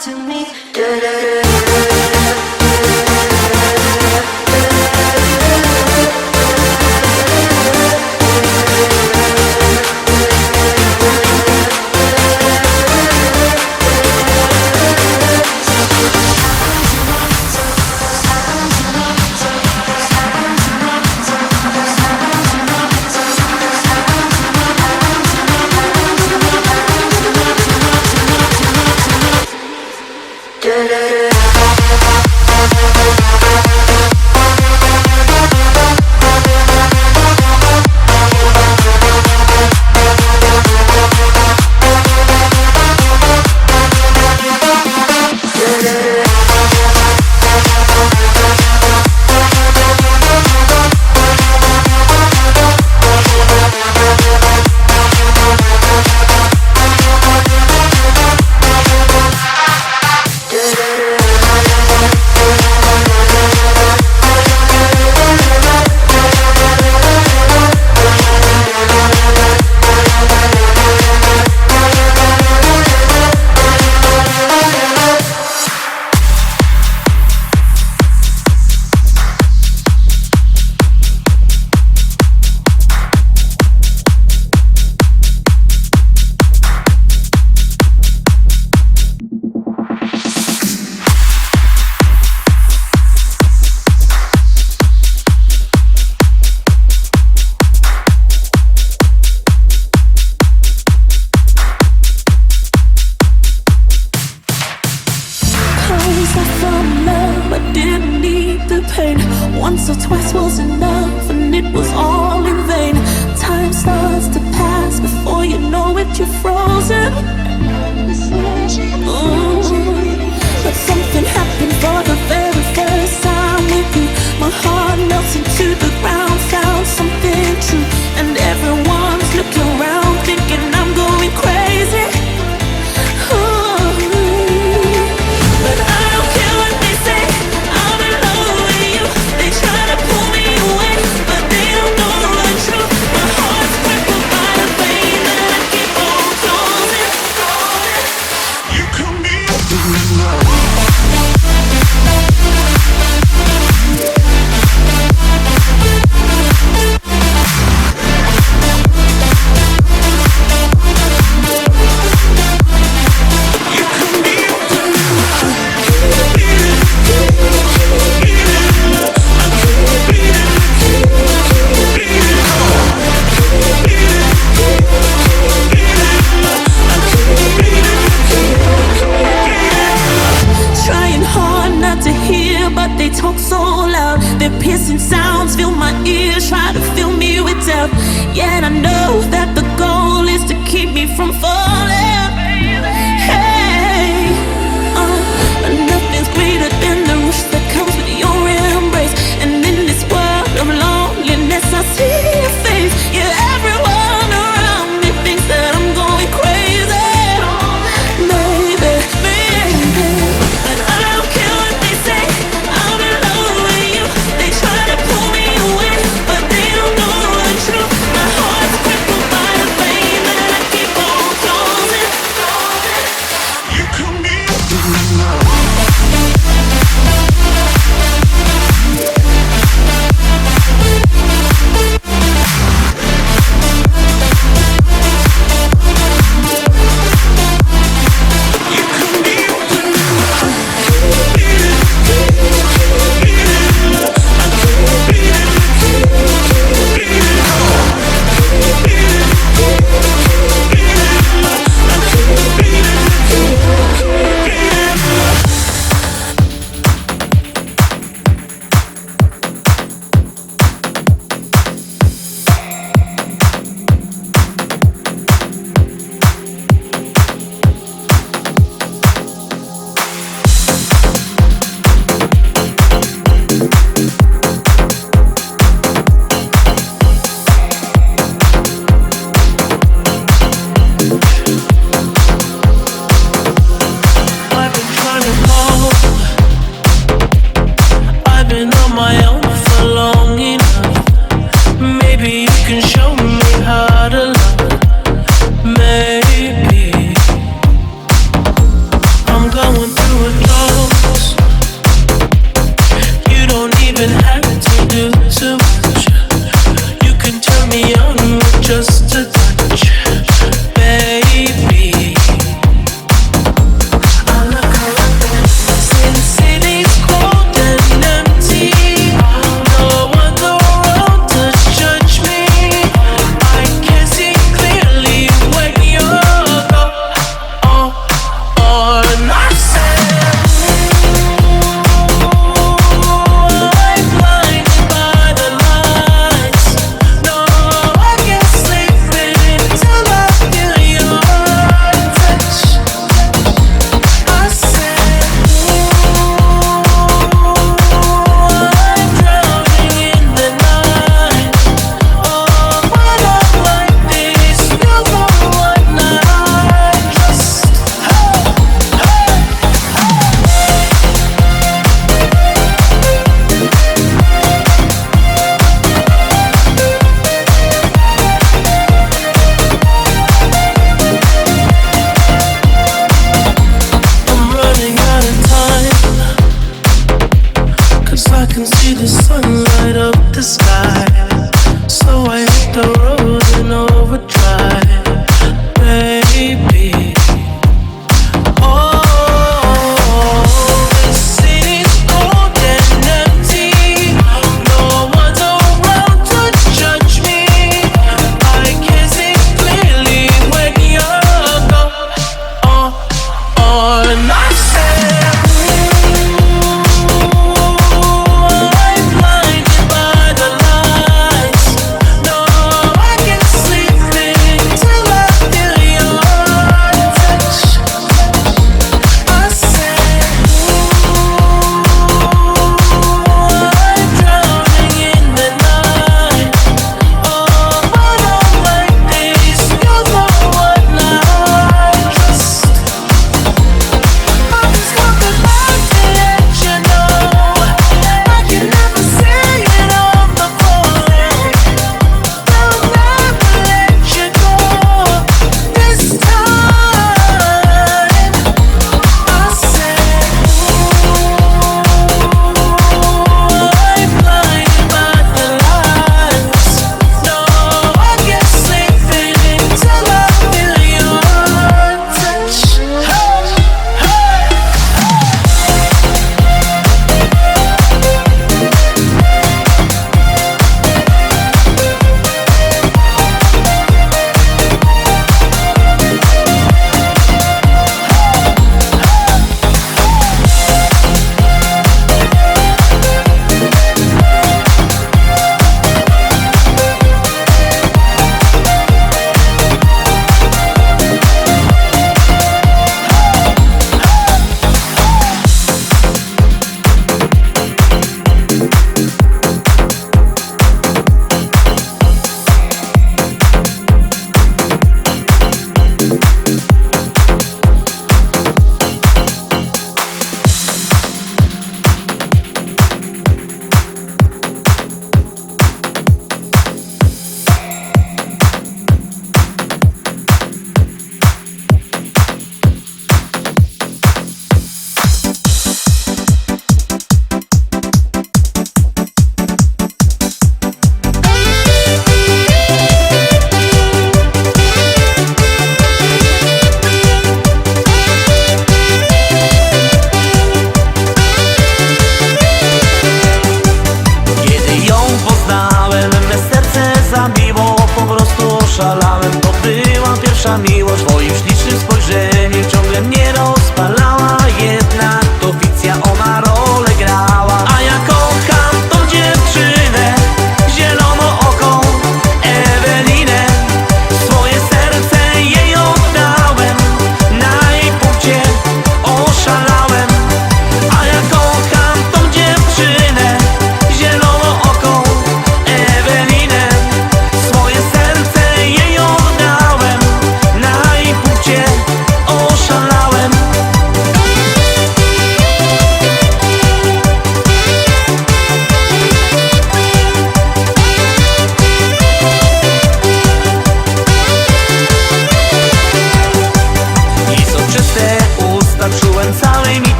to me. Da, da, da.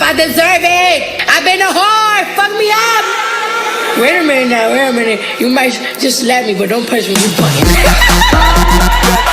Up. I deserve it. I've been a whore. Fuck me up. Wait a minute now. Wait a minute. You might just slap me, but don't punch me. You fucking.